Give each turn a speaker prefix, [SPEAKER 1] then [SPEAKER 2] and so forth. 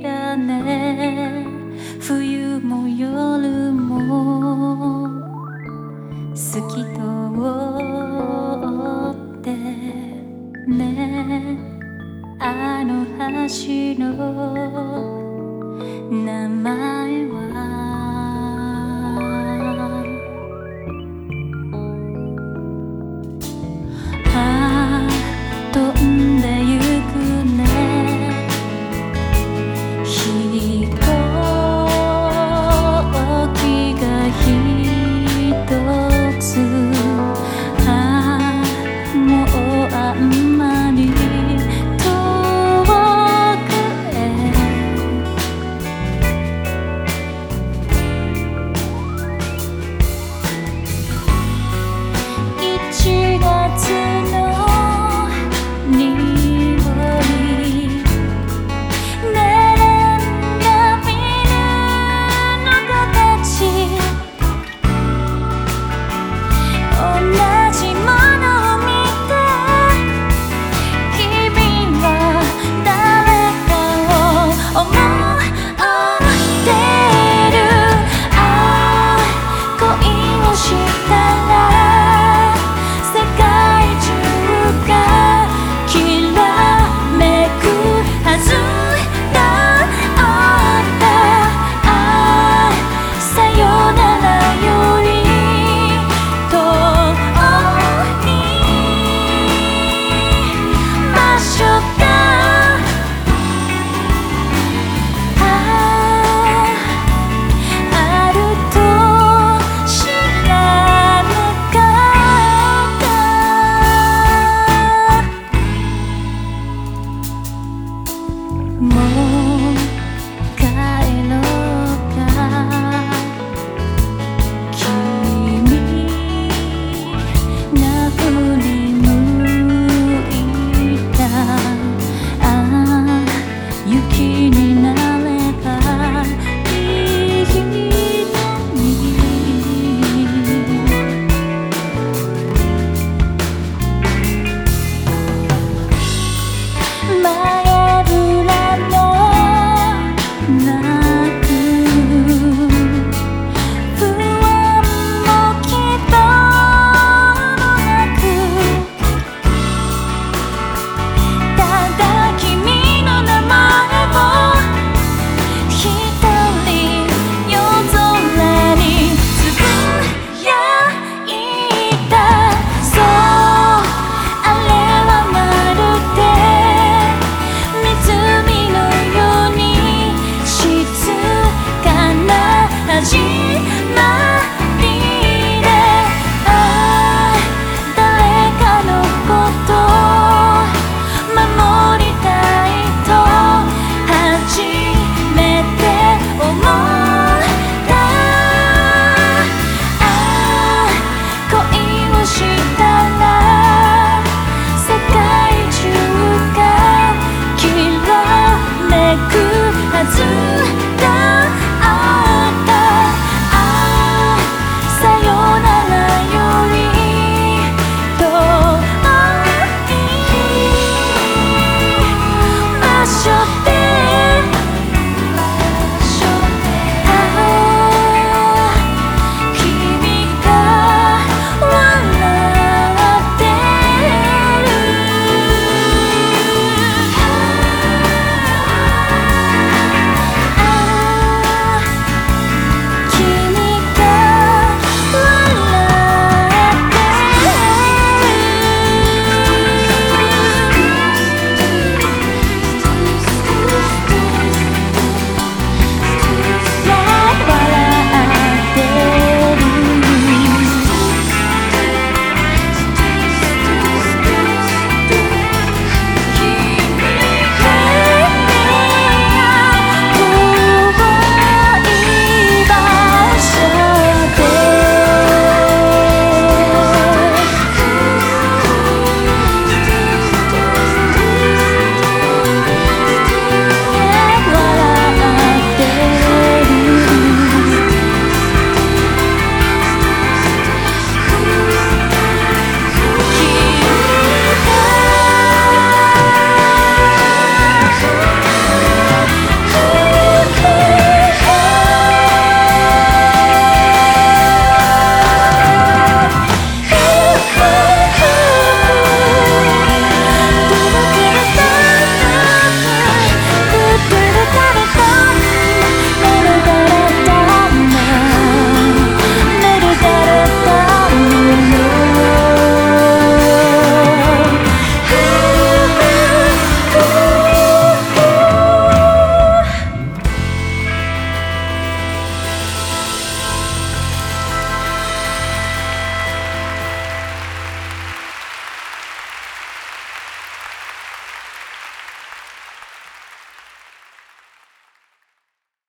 [SPEAKER 1] ねね冬も夜も透き通ってね。あの橋の名前